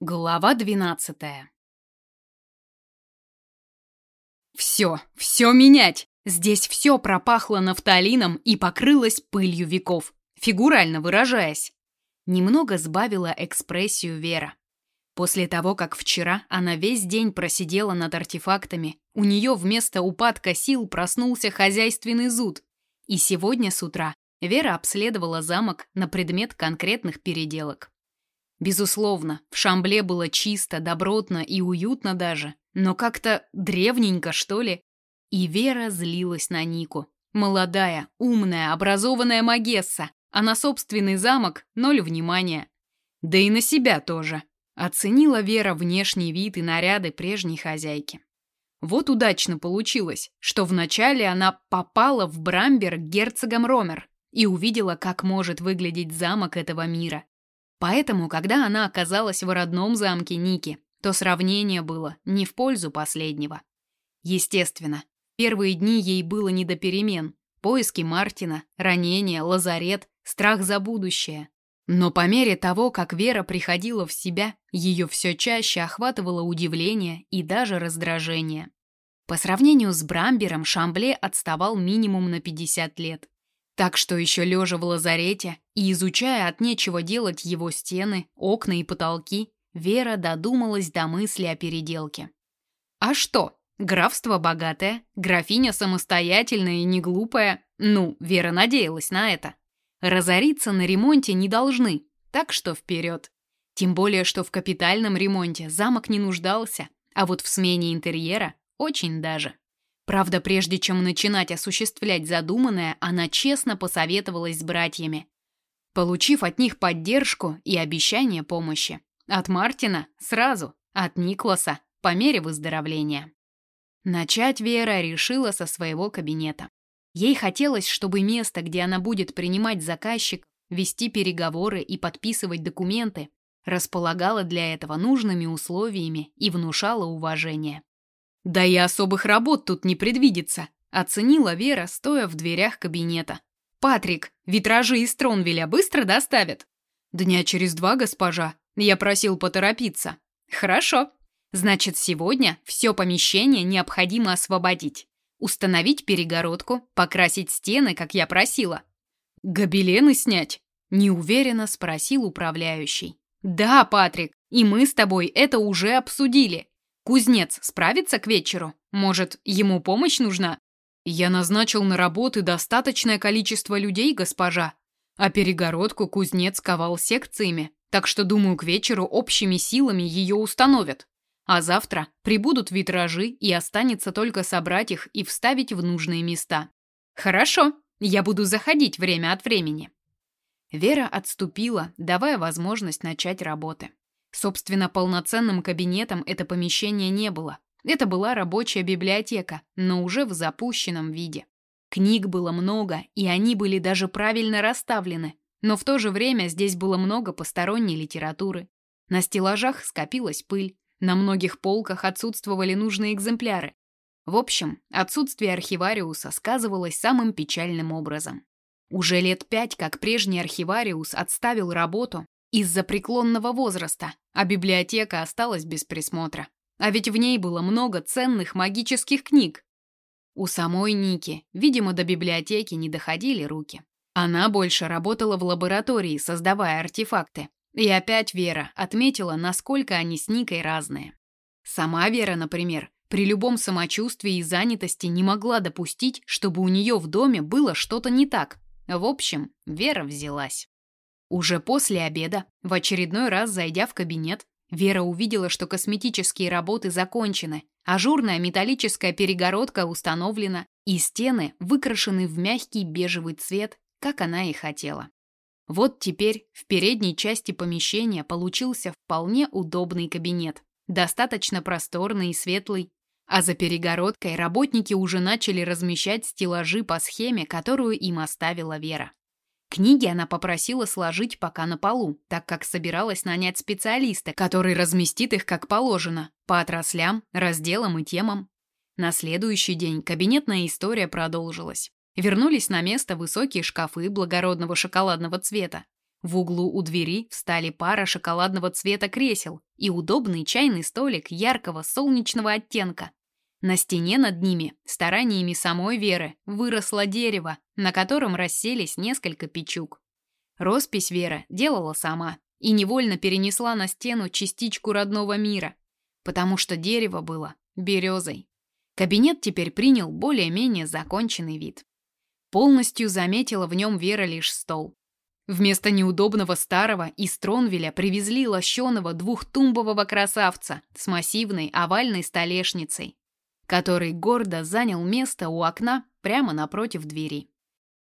Глава двенадцатая. Все, все менять! Здесь все пропахло нафталином и покрылось пылью веков, фигурально выражаясь. Немного сбавила экспрессию Вера. После того, как вчера она весь день просидела над артефактами, у нее вместо упадка сил проснулся хозяйственный зуд. И сегодня с утра Вера обследовала замок на предмет конкретных переделок. Безусловно, в Шамбле было чисто, добротно и уютно даже, но как-то древненько, что ли. И Вера злилась на Нику. Молодая, умная, образованная магесса, а на собственный замок ноль внимания. Да и на себя тоже. Оценила Вера внешний вид и наряды прежней хозяйки. Вот удачно получилось, что вначале она попала в Брамбер герцогом Ромер и увидела, как может выглядеть замок этого мира. Поэтому, когда она оказалась в родном замке Ники, то сравнение было не в пользу последнего. Естественно, первые дни ей было не до перемен. Поиски Мартина, ранения, лазарет, страх за будущее. Но по мере того, как Вера приходила в себя, ее все чаще охватывало удивление и даже раздражение. По сравнению с Брамбером, Шамбле отставал минимум на 50 лет. Так что еще лежа в лазарете и изучая от нечего делать его стены, окна и потолки, Вера додумалась до мысли о переделке. А что? Графство богатое, графиня самостоятельная и не глупая. Ну, Вера надеялась на это. Разориться на ремонте не должны, так что вперед. Тем более, что в капитальном ремонте замок не нуждался, а вот в смене интерьера очень даже. Правда, прежде чем начинать осуществлять задуманное, она честно посоветовалась с братьями, получив от них поддержку и обещание помощи. От Мартина сразу, от Никласа по мере выздоровления. Начать Вера решила со своего кабинета. Ей хотелось, чтобы место, где она будет принимать заказчик, вести переговоры и подписывать документы, располагало для этого нужными условиями и внушало уважение. Да и особых работ тут не предвидится, оценила Вера, стоя в дверях кабинета. Патрик, витражи из Тронвеля быстро доставят? Дня через два, госпожа. Я просил поторопиться. Хорошо. Значит, сегодня все помещение необходимо освободить. Установить перегородку, покрасить стены, как я просила. Гобелены снять? Неуверенно спросил управляющий. Да, Патрик, и мы с тобой это уже обсудили. Кузнец справится к вечеру? Может, ему помощь нужна? Я назначил на работы достаточное количество людей, госпожа. А перегородку кузнец ковал секциями, так что, думаю, к вечеру общими силами ее установят. А завтра прибудут витражи, и останется только собрать их и вставить в нужные места. Хорошо, я буду заходить время от времени. Вера отступила, давая возможность начать работы. Собственно, полноценным кабинетом это помещение не было. Это была рабочая библиотека, но уже в запущенном виде. Книг было много, и они были даже правильно расставлены. Но в то же время здесь было много посторонней литературы. На стеллажах скопилась пыль, на многих полках отсутствовали нужные экземпляры. В общем, отсутствие архивариуса сказывалось самым печальным образом. Уже лет пять, как прежний архивариус отставил работу, из-за преклонного возраста, а библиотека осталась без присмотра. А ведь в ней было много ценных магических книг. У самой Ники, видимо, до библиотеки не доходили руки. Она больше работала в лаборатории, создавая артефакты. И опять Вера отметила, насколько они с Никой разные. Сама Вера, например, при любом самочувствии и занятости не могла допустить, чтобы у нее в доме было что-то не так. В общем, Вера взялась. Уже после обеда, в очередной раз зайдя в кабинет, Вера увидела, что косметические работы закончены, ажурная металлическая перегородка установлена, и стены выкрашены в мягкий бежевый цвет, как она и хотела. Вот теперь в передней части помещения получился вполне удобный кабинет, достаточно просторный и светлый, а за перегородкой работники уже начали размещать стеллажи по схеме, которую им оставила Вера. Книги она попросила сложить пока на полу, так как собиралась нанять специалиста, который разместит их как положено, по отраслям, разделам и темам. На следующий день кабинетная история продолжилась. Вернулись на место высокие шкафы благородного шоколадного цвета. В углу у двери встали пара шоколадного цвета кресел, и удобный чайный столик яркого солнечного оттенка. На стене над ними, стараниями самой Веры, выросло дерево, на котором расселись несколько печук. Роспись Вера делала сама и невольно перенесла на стену частичку родного мира, потому что дерево было березой. Кабинет теперь принял более-менее законченный вид. Полностью заметила в нем Вера лишь стол. Вместо неудобного старого из Тронвеля привезли лощеного двухтумбового красавца с массивной овальной столешницей, который гордо занял место у окна прямо напротив двери.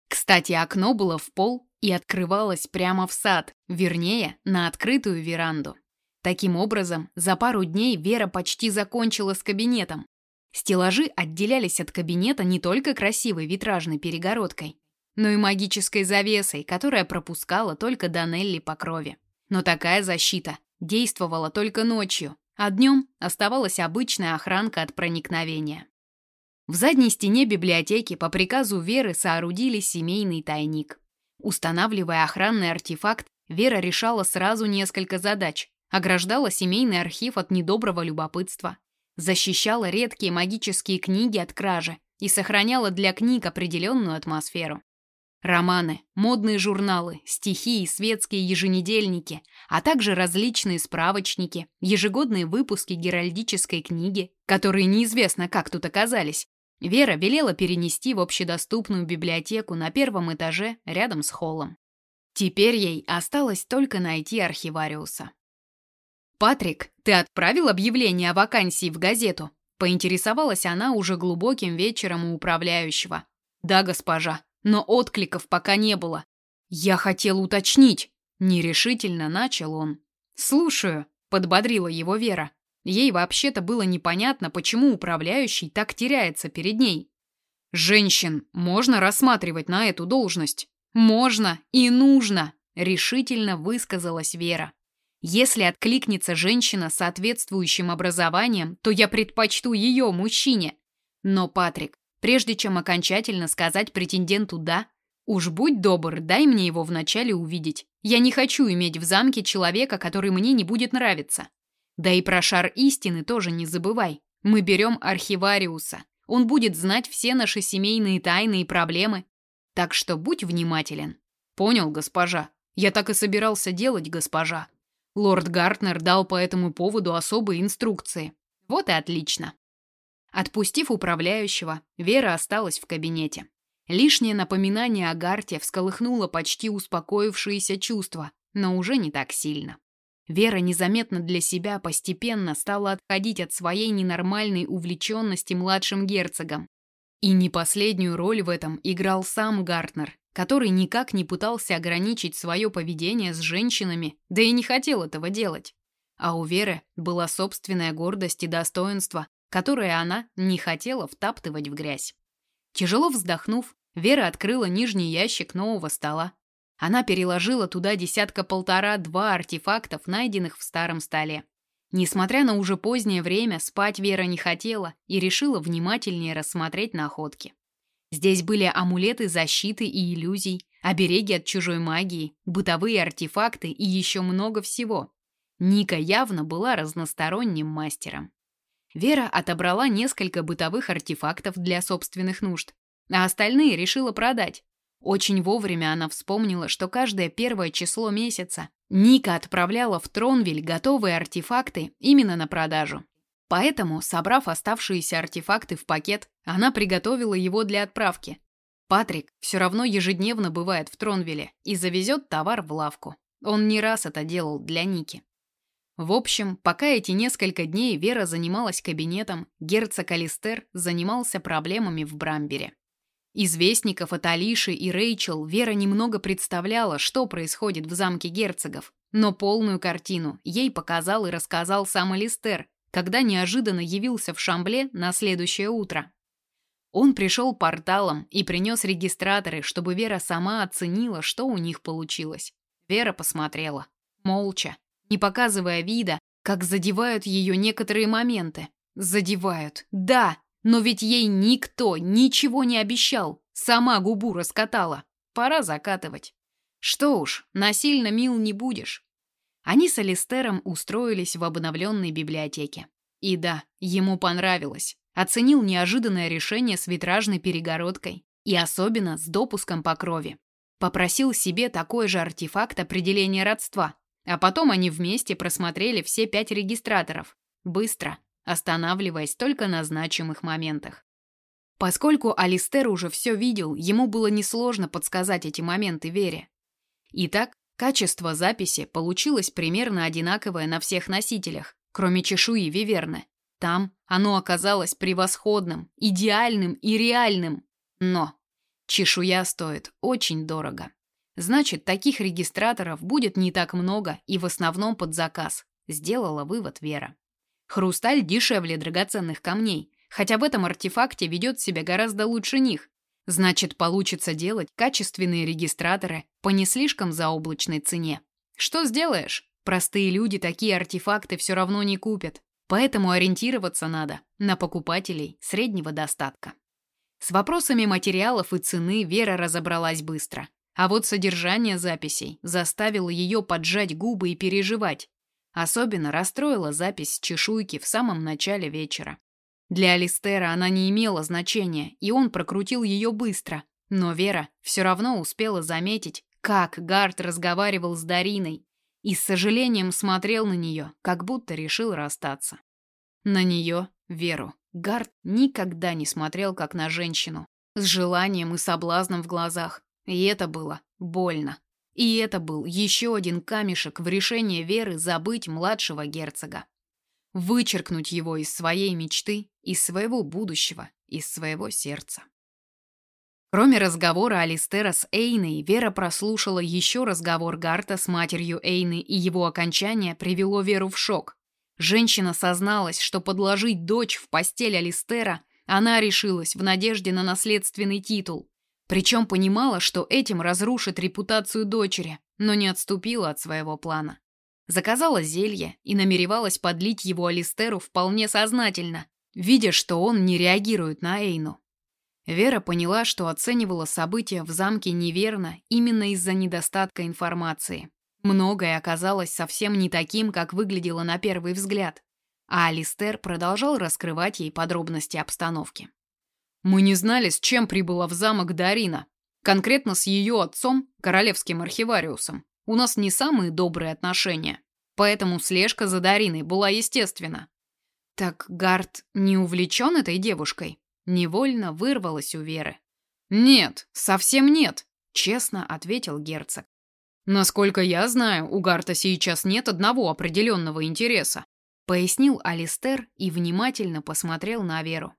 Кстати, окно было в пол и открывалось прямо в сад, вернее, на открытую веранду. Таким образом, за пару дней Вера почти закончила с кабинетом. Стеллажи отделялись от кабинета не только красивой витражной перегородкой, но и магической завесой, которая пропускала только Данелли по крови. Но такая защита действовала только ночью, а днем оставалась обычная охранка от проникновения. В задней стене библиотеки по приказу Веры соорудили семейный тайник. Устанавливая охранный артефакт, Вера решала сразу несколько задач. Ограждала семейный архив от недоброго любопытства, защищала редкие магические книги от кражи и сохраняла для книг определенную атмосферу. Романы, модные журналы, стихи и светские еженедельники, а также различные справочники, ежегодные выпуски геральдической книги, которые неизвестно как тут оказались, Вера велела перенести в общедоступную библиотеку на первом этаже рядом с холлом. Теперь ей осталось только найти архивариуса. «Патрик, ты отправил объявление о вакансии в газету?» Поинтересовалась она уже глубоким вечером у управляющего. «Да, госпожа, но откликов пока не было. Я хотел уточнить». Нерешительно начал он. «Слушаю», — подбодрила его Вера. Ей вообще-то было непонятно, почему управляющий так теряется перед ней. Женщин можно рассматривать на эту должность. Можно и нужно, решительно высказалась Вера. Если откликнется женщина с соответствующим образованием, то я предпочту ее мужчине. Но, Патрик, прежде чем окончательно сказать претенденту «да», уж будь добр, дай мне его вначале увидеть. Я не хочу иметь в замке человека, который мне не будет нравиться. Да и про шар истины тоже не забывай. Мы берем архивариуса. Он будет знать все наши семейные тайны и проблемы. Так что будь внимателен. Понял, госпожа. Я так и собирался делать, госпожа. Лорд Гартнер дал по этому поводу особые инструкции. Вот и отлично. Отпустив управляющего, Вера осталась в кабинете. Лишнее напоминание о Гарте всколыхнуло почти успокоившиеся чувства, но уже не так сильно. Вера незаметно для себя постепенно стала отходить от своей ненормальной увлеченности младшим герцогом. И не последнюю роль в этом играл сам Гартнер, который никак не пытался ограничить свое поведение с женщинами, да и не хотел этого делать. А у Веры была собственная гордость и достоинство, которое она не хотела втаптывать в грязь. Тяжело вздохнув, Вера открыла нижний ящик нового стола она переложила туда десятка-полтора-два артефактов, найденных в старом столе. Несмотря на уже позднее время, спать Вера не хотела и решила внимательнее рассмотреть находки. Здесь были амулеты защиты и иллюзий, обереги от чужой магии, бытовые артефакты и еще много всего. Ника явно была разносторонним мастером. Вера отобрала несколько бытовых артефактов для собственных нужд, а остальные решила продать, очень вовремя она вспомнила, что каждое первое число месяца Ника отправляла в Тронвиль готовые артефакты именно на продажу. Поэтому, собрав оставшиеся артефакты в пакет, она приготовила его для отправки. Патрик все равно ежедневно бывает в Тронвилле и завезет товар в лавку. Он не раз это делал для Ники. В общем, пока эти несколько дней Вера занималась кабинетом, герцог Алистер занимался проблемами в Брамбере. Известников от Алиши и Рэйчел Вера немного представляла, что происходит в замке герцогов, но полную картину ей показал и рассказал сам Алистер, когда неожиданно явился в Шамбле на следующее утро. Он пришел порталом и принес регистраторы, чтобы Вера сама оценила, что у них получилось. Вера посмотрела, молча, не показывая вида, как задевают ее некоторые моменты. Задевают. Да, но ведь ей никто ничего не обещал. Сама губу раскатала. Пора закатывать. Что уж, насильно мил не будешь. Они с Алистером устроились в обновленной библиотеке. И да, ему понравилось. Оценил неожиданное решение с витражной перегородкой и особенно с допуском по крови. Попросил себе такой же артефакт определения родства, а потом они вместе просмотрели все пять регистраторов. Быстро, останавливаясь только на значимых моментах. Поскольку Алистер уже все видел, ему было несложно подсказать эти моменты Вере. Итак, качество записи получилось примерно одинаковое на всех носителях, кроме чешуи Виверны. Там оно оказалось превосходным, идеальным и реальным. Но чешуя стоит очень дорого. Значит, таких регистраторов будет не так много и в основном под заказ, сделала вывод Вера. Хрусталь дешевле драгоценных камней, хотя в этом артефакте ведет себя гораздо лучше них. Значит, получится делать качественные регистраторы по не слишком заоблачной цене. Что сделаешь? Простые люди такие артефакты все равно не купят. Поэтому ориентироваться надо на покупателей среднего достатка. С вопросами материалов и цены Вера разобралась быстро. А вот содержание записей заставило ее поджать губы и переживать. Особенно расстроила запись чешуйки в самом начале вечера. Для Алистера она не имела значения, и он прокрутил ее быстро. Но Вера все равно успела заметить, как Гард разговаривал с Дариной, и с сожалением смотрел на нее, как будто решил расстаться. На нее, Веру, Гард никогда не смотрел как на женщину, с желанием и соблазном в глазах, и это было больно. И это был еще один камешек в решении Веры забыть младшего герцога. Вычеркнуть его из своей мечты, из своего будущего, из своего сердца. Кроме разговора Алистера с Эйной, Вера прослушала еще разговор Гарта с матерью Эйны, и его окончание привело Веру в шок. Женщина созналась, что подложить дочь в постель Алистера она решилась в надежде на наследственный титул. Причем понимала, что этим разрушит репутацию дочери, но не отступила от своего плана. Заказала зелье и намеревалась подлить его Алистеру вполне сознательно, видя, что он не реагирует на Эйну. Вера поняла, что оценивала события в замке неверно именно из-за недостатка информации. Многое оказалось совсем не таким, как выглядело на первый взгляд, а Алистер продолжал раскрывать ей подробности обстановки. Мы не знали, с чем прибыла в замок Дарина. Конкретно с ее отцом, королевским архивариусом. У нас не самые добрые отношения. Поэтому слежка за Дариной была естественна. Так Гард не увлечен этой девушкой? Невольно вырвалась у Веры. Нет, совсем нет, честно ответил герцог. Насколько я знаю, у Гарта сейчас нет одного определенного интереса, пояснил Алистер и внимательно посмотрел на Веру.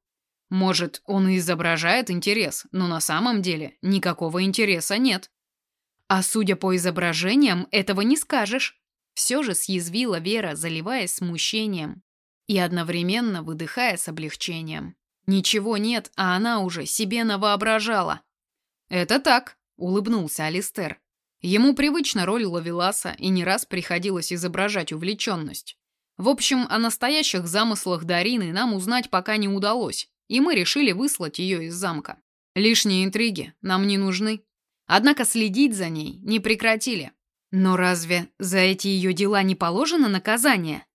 Может, он и изображает интерес, но на самом деле никакого интереса нет. А судя по изображениям, этого не скажешь. Все же съязвила Вера, заливаясь смущением и одновременно выдыхая с облегчением. Ничего нет, а она уже себе навоображала. Это так, улыбнулся Алистер. Ему привычна роль ловеласа, и не раз приходилось изображать увлеченность. В общем, о настоящих замыслах Дарины нам узнать пока не удалось и мы решили выслать ее из замка. Лишние интриги нам не нужны. Однако следить за ней не прекратили. Но разве за эти ее дела не положено наказание?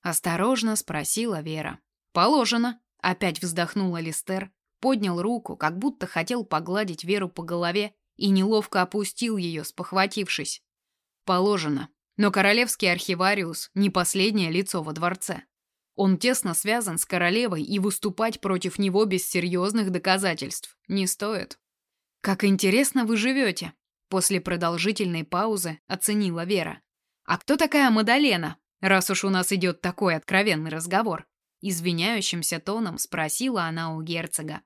Осторожно спросила Вера. Положено. Опять вздохнула Листер, поднял руку, как будто хотел погладить Веру по голове и неловко опустил ее, спохватившись. Положено. Но королевский архивариус не последнее лицо во дворце. Он тесно связан с королевой, и выступать против него без серьезных доказательств не стоит. Как интересно вы живете, после продолжительной паузы оценила Вера. А кто такая Мадалена, раз уж у нас идет такой откровенный разговор? Извиняющимся тоном спросила она у герцога.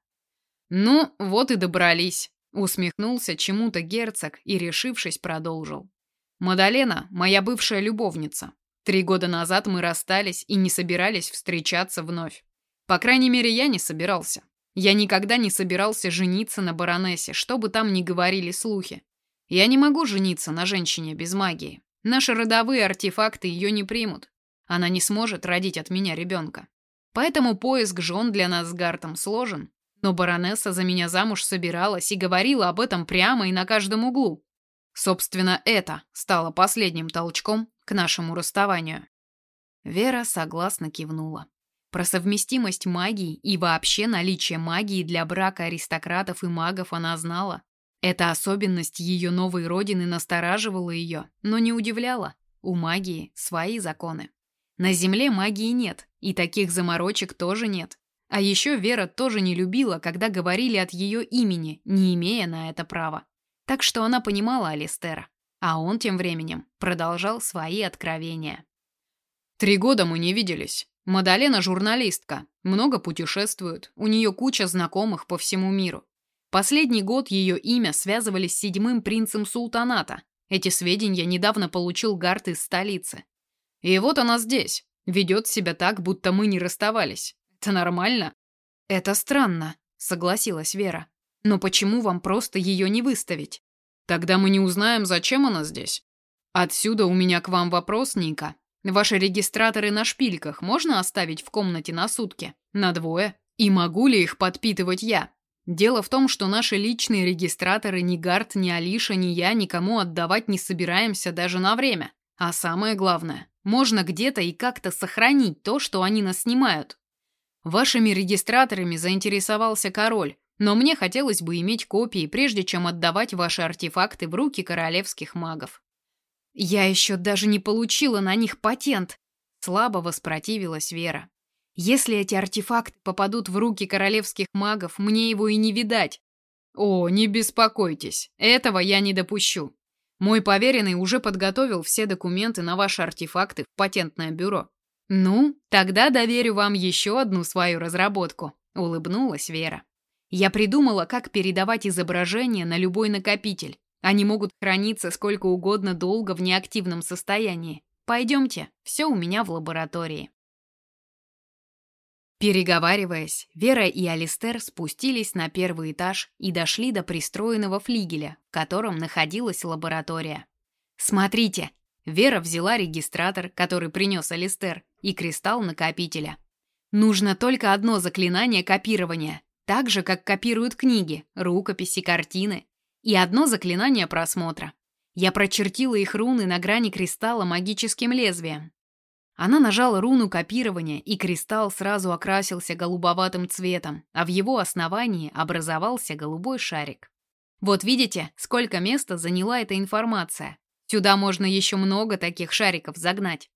Ну, вот и добрались, усмехнулся чему-то герцог и, решившись, продолжил. Мадалена моя бывшая любовница. Три года назад мы расстались и не собирались встречаться вновь. По крайней мере, я не собирался. Я никогда не собирался жениться на баронессе, что бы там ни говорили слухи. Я не могу жениться на женщине без магии. Наши родовые артефакты ее не примут. Она не сможет родить от меня ребенка. Поэтому поиск жен для нас с Гартом сложен. Но баронесса за меня замуж собиралась и говорила об этом прямо и на каждом углу. Собственно, это стало последним толчком, к нашему расставанию?» Вера согласно кивнула. Про совместимость магии и вообще наличие магии для брака аристократов и магов она знала. Эта особенность ее новой родины настораживала ее, но не удивляла. У магии свои законы. На Земле магии нет, и таких заморочек тоже нет. А еще Вера тоже не любила, когда говорили от ее имени, не имея на это права. Так что она понимала Алистера. А он тем временем продолжал свои откровения. «Три года мы не виделись. Мадалена журналистка, много путешествует, у нее куча знакомых по всему миру. Последний год ее имя связывали с седьмым принцем султаната. Эти сведения недавно получил Гарт из столицы. И вот она здесь, ведет себя так, будто мы не расставались. Это нормально? Это странно, согласилась Вера. Но почему вам просто ее не выставить? Тогда мы не узнаем, зачем она здесь. Отсюда у меня к вам вопрос, Ника. Ваши регистраторы на шпильках можно оставить в комнате на сутки? На двое? И могу ли их подпитывать я? Дело в том, что наши личные регистраторы ни Гарт, ни Алиша, ни я никому отдавать не собираемся даже на время. А самое главное, можно где-то и как-то сохранить то, что они нас снимают. Вашими регистраторами заинтересовался король, но мне хотелось бы иметь копии, прежде чем отдавать ваши артефакты в руки королевских магов. Я еще даже не получила на них патент, слабо воспротивилась Вера. Если эти артефакты попадут в руки королевских магов, мне его и не видать. О, не беспокойтесь, этого я не допущу. Мой поверенный уже подготовил все документы на ваши артефакты в патентное бюро. Ну, тогда доверю вам еще одну свою разработку, улыбнулась Вера. Я придумала, как передавать изображение на любой накопитель. Они могут храниться сколько угодно долго в неактивном состоянии. Пойдемте, все у меня в лаборатории. Переговариваясь, Вера и Алистер спустились на первый этаж и дошли до пристроенного флигеля, в котором находилась лаборатория. «Смотрите!» Вера взяла регистратор, который принес Алистер, и кристалл накопителя. Нужно только одно заклинание копирования, так же, как копируют книги, рукописи, картины. И одно заклинание просмотра. Я прочертила их руны на грани кристалла магическим лезвием. Она нажала руну копирования, и кристалл сразу окрасился голубоватым цветом, а в его основании образовался голубой шарик. Вот видите, сколько места заняла эта информация. Сюда можно еще много таких шариков загнать.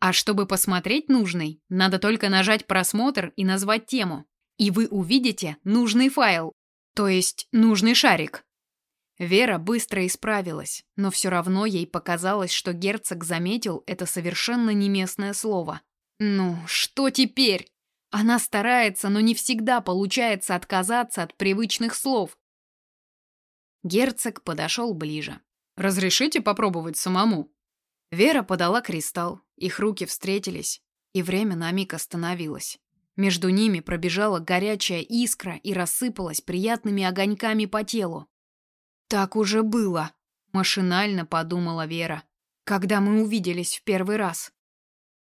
А чтобы посмотреть нужный, надо только нажать просмотр и назвать тему и вы увидите нужный файл, то есть нужный шарик. Вера быстро исправилась, но все равно ей показалось, что герцог заметил это совершенно неместное слово. Ну, что теперь? Она старается, но не всегда получается отказаться от привычных слов. Герцог подошел ближе. «Разрешите попробовать самому?» Вера подала кристалл, их руки встретились, и время на миг остановилось. Между ними пробежала горячая искра и рассыпалась приятными огоньками по телу. «Так уже было», — машинально подумала Вера, «когда мы увиделись в первый раз».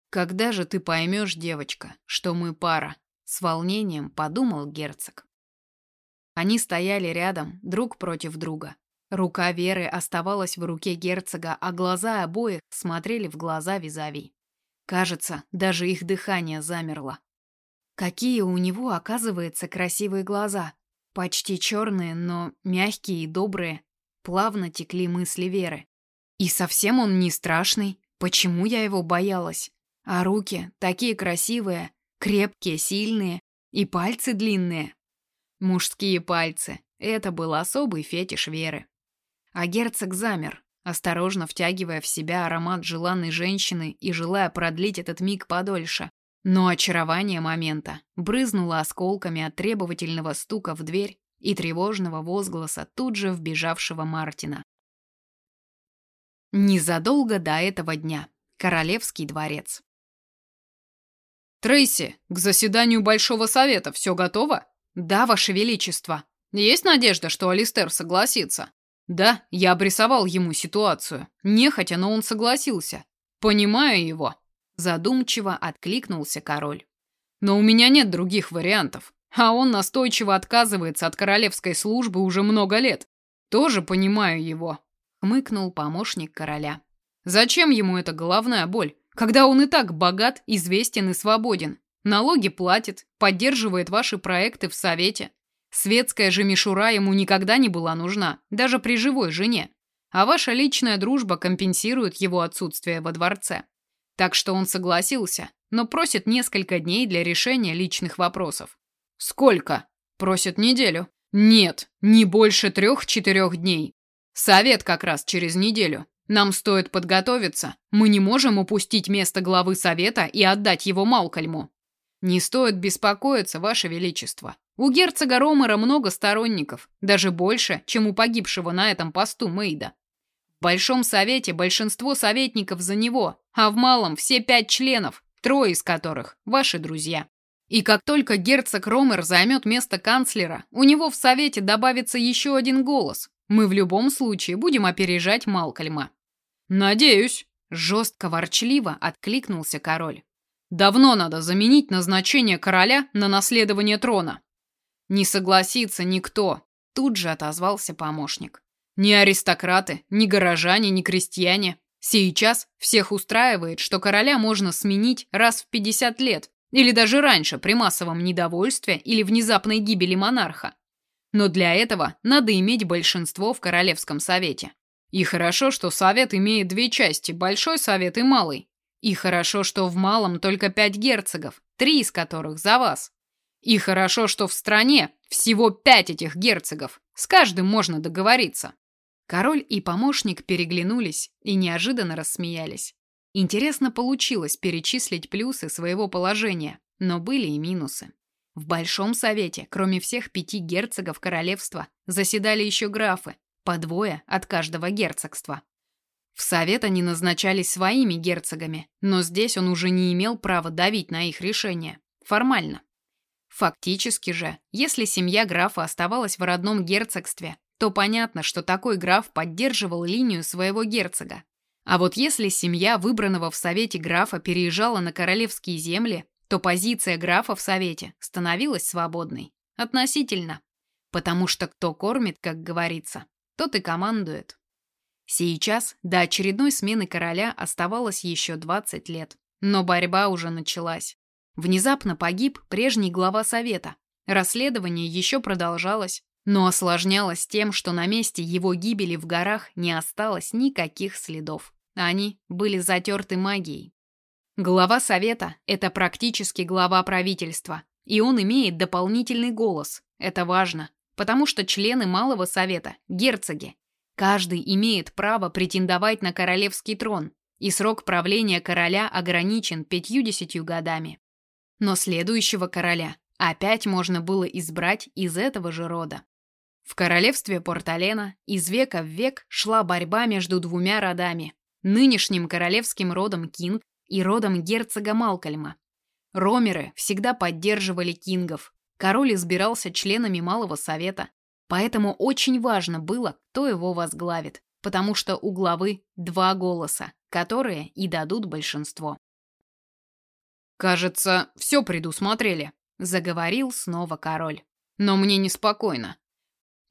«Когда же ты поймешь, девочка, что мы пара?» — с волнением подумал герцог. Они стояли рядом, друг против друга. Рука Веры оставалась в руке герцога, а глаза обоих смотрели в глаза Визави. Кажется, даже их дыхание замерло. Какие у него, оказывается, красивые глаза. Почти черные, но мягкие и добрые. Плавно текли мысли Веры. И совсем он не страшный. Почему я его боялась? А руки такие красивые, крепкие, сильные. И пальцы длинные. Мужские пальцы. Это был особый фетиш Веры. А герцог замер, осторожно втягивая в себя аромат желанной женщины и желая продлить этот миг подольше. Но очарование момента брызнуло осколками от требовательного стука в дверь и тревожного возгласа тут же вбежавшего Мартина. Незадолго до этого дня. Королевский дворец. «Трейси, к заседанию Большого Совета все готово?» «Да, Ваше Величество». «Есть надежда, что Алистер согласится?» «Да, я обрисовал ему ситуацию. Нехотя, но он согласился. Понимаю его». Задумчиво откликнулся король. Но у меня нет других вариантов. А он настойчиво отказывается от королевской службы уже много лет. Тоже понимаю его. Хмыкнул помощник короля. Зачем ему эта головная боль, когда он и так богат, известен и свободен? Налоги платит, поддерживает ваши проекты в совете. Светская же мишура ему никогда не была нужна, даже при живой жене. А ваша личная дружба компенсирует его отсутствие во дворце. Так что он согласился, но просит несколько дней для решения личных вопросов. Сколько? Просит неделю. Нет, не больше трех-четырех дней. Совет как раз через неделю. Нам стоит подготовиться. Мы не можем упустить место главы совета и отдать его Малкольму. Не стоит беспокоиться, ваше величество. У герцога Ромера много сторонников, даже больше, чем у погибшего на этом посту Мейда. В большом совете большинство советников за него, а в малом все пять членов, трое из которых ваши друзья. И как только герцог Ромер займет место канцлера, у него в совете добавится еще один голос. Мы в любом случае будем опережать Малкольма. Надеюсь, жестко ворчливо откликнулся король. Давно надо заменить назначение короля на наследование трона. Не согласится никто, тут же отозвался помощник. Ни аристократы, ни горожане, ни крестьяне. Сейчас всех устраивает, что короля можно сменить раз в 50 лет, или даже раньше, при массовом недовольстве или внезапной гибели монарха. Но для этого надо иметь большинство в Королевском совете. И хорошо, что совет имеет две части, Большой совет и Малый. И хорошо, что в Малом только пять герцогов, три из которых за вас. И хорошо, что в стране всего пять этих герцогов, с каждым можно договориться. Король и помощник переглянулись и неожиданно рассмеялись. Интересно получилось перечислить плюсы своего положения, но были и минусы. В Большом Совете, кроме всех пяти герцогов королевства, заседали еще графы, по двое от каждого герцогства. В Совет они назначались своими герцогами, но здесь он уже не имел права давить на их решение. Формально. Фактически же, если семья графа оставалась в родном герцогстве, то понятно, что такой граф поддерживал линию своего герцога, а вот если семья выбранного в совете графа переезжала на королевские земли, то позиция графа в совете становилась свободной. Относительно. Потому что кто кормит, как говорится, тот и командует. Сейчас до очередной смены короля оставалось еще 20 лет. Но борьба уже началась. Внезапно погиб прежний глава совета. Расследование еще продолжалось, но осложнялось тем, что на месте его гибели в горах не осталось никаких следов. Они были затерты магией. Глава совета – это практически глава правительства, и он имеет дополнительный голос. Это важно, потому что члены малого совета – герцоги. Каждый имеет право претендовать на королевский трон, и срок правления короля ограничен пятьюдесятью годами. Но следующего короля опять можно было избрать из этого же рода. В королевстве Порталена из века в век шла борьба между двумя родами – нынешним королевским родом Кинг и родом герцога Малкольма. Ромеры всегда поддерживали Кингов. Король избирался членами Малого Совета, поэтому очень важно было, кто его возглавит, потому что у главы два голоса, которые и дадут большинство. «Кажется, все предусмотрели», – заговорил снова король. «Но мне неспокойно.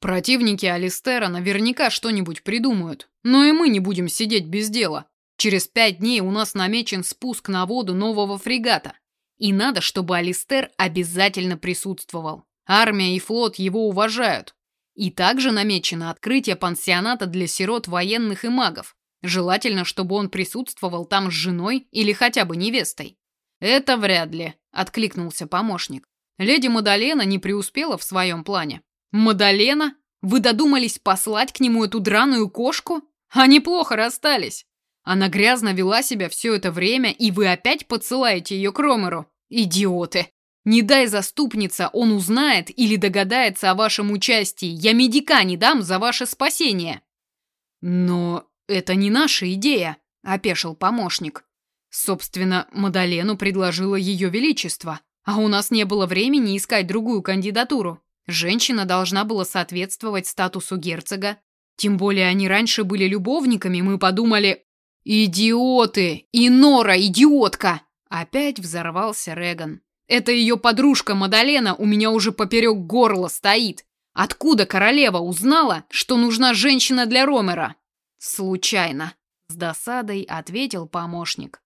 Противники Алистера наверняка что-нибудь придумают, но и мы не будем сидеть без дела. Через пять дней у нас намечен спуск на воду нового фрегата. И надо, чтобы Алистер обязательно присутствовал. Армия и флот его уважают. И также намечено открытие пансионата для сирот военных и магов. Желательно, чтобы он присутствовал там с женой или хотя бы невестой. Это вряд ли, откликнулся помощник. Леди Мадалена не преуспела в своем плане. Мадалена? Вы додумались послать к нему эту драную кошку? Они плохо расстались. Она грязно вела себя все это время, и вы опять подсылаете ее к Ромеру. Идиоты. Не дай заступница, он узнает или догадается о вашем участии. Я медика не дам за ваше спасение. Но это не наша идея, опешил помощник. Собственно, Мадалену предложила ее величество, а у нас не было времени искать другую кандидатуру. Женщина должна была соответствовать статусу герцога. Тем более они раньше были любовниками, мы подумали... «Идиоты! И Нора идиотка!» Опять взорвался Реган. «Это ее подружка Мадалена у меня уже поперек горла стоит. Откуда королева узнала, что нужна женщина для Ромера?» «Случайно», С досадой ответил помощник.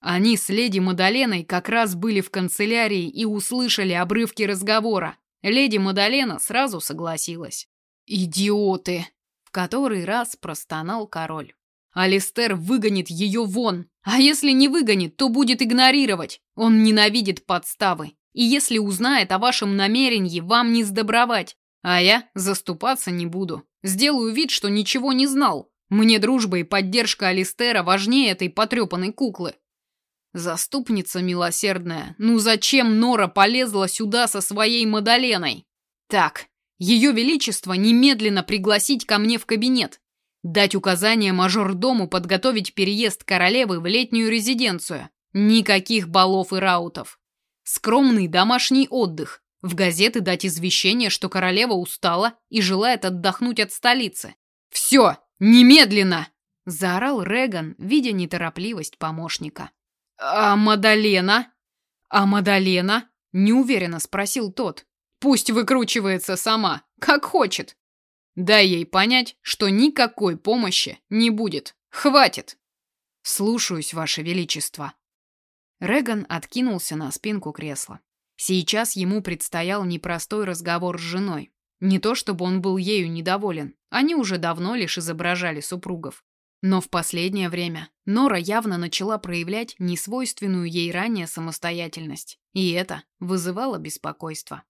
Они с леди Мадаленой как раз были в канцелярии и услышали обрывки разговора. Леди Мадалена сразу согласилась. «Идиоты!» — в который раз простонал король. «Алистер выгонит ее вон, а если не выгонит, то будет игнорировать. Он ненавидит подставы. И если узнает о вашем намерении, вам не сдобровать. А я заступаться не буду. Сделаю вид, что ничего не знал. Мне дружба и поддержка Алистера важнее этой потрепанной куклы. Заступница милосердная, ну зачем Нора полезла сюда со своей Мадаленой? Так, ее величество немедленно пригласить ко мне в кабинет. Дать указание мажордому подготовить переезд королевы в летнюю резиденцию. Никаких балов и раутов. Скромный домашний отдых. В газеты дать извещение, что королева устала и желает отдохнуть от столицы. «Все! Немедленно!» – заорал Реган, видя неторопливость помощника. «А Мадалена?» «А Мадалена?» – неуверенно спросил тот. «Пусть выкручивается сама, как хочет. Дай ей понять, что никакой помощи не будет. Хватит!» «Слушаюсь, Ваше Величество!» Реган откинулся на спинку кресла. Сейчас ему предстоял непростой разговор с женой. Не то чтобы он был ею недоволен, они уже давно лишь изображали супругов. Но в последнее время Нора явно начала проявлять несвойственную ей ранее самостоятельность, и это вызывало беспокойство.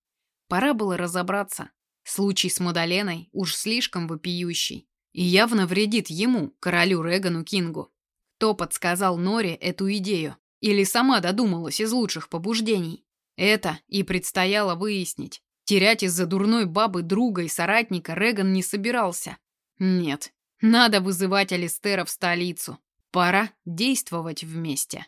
Пора было разобраться. Случай с Мадаленой уж слишком вопиющий и явно вредит ему, королю Регану Кингу. Кто подсказал Норе эту идею? Или сама додумалась из лучших побуждений? Это и предстояло выяснить. Терять из-за дурной бабы друга и соратника Реган не собирался. Нет, надо вызывать Алистера в столицу. Пора действовать вместе.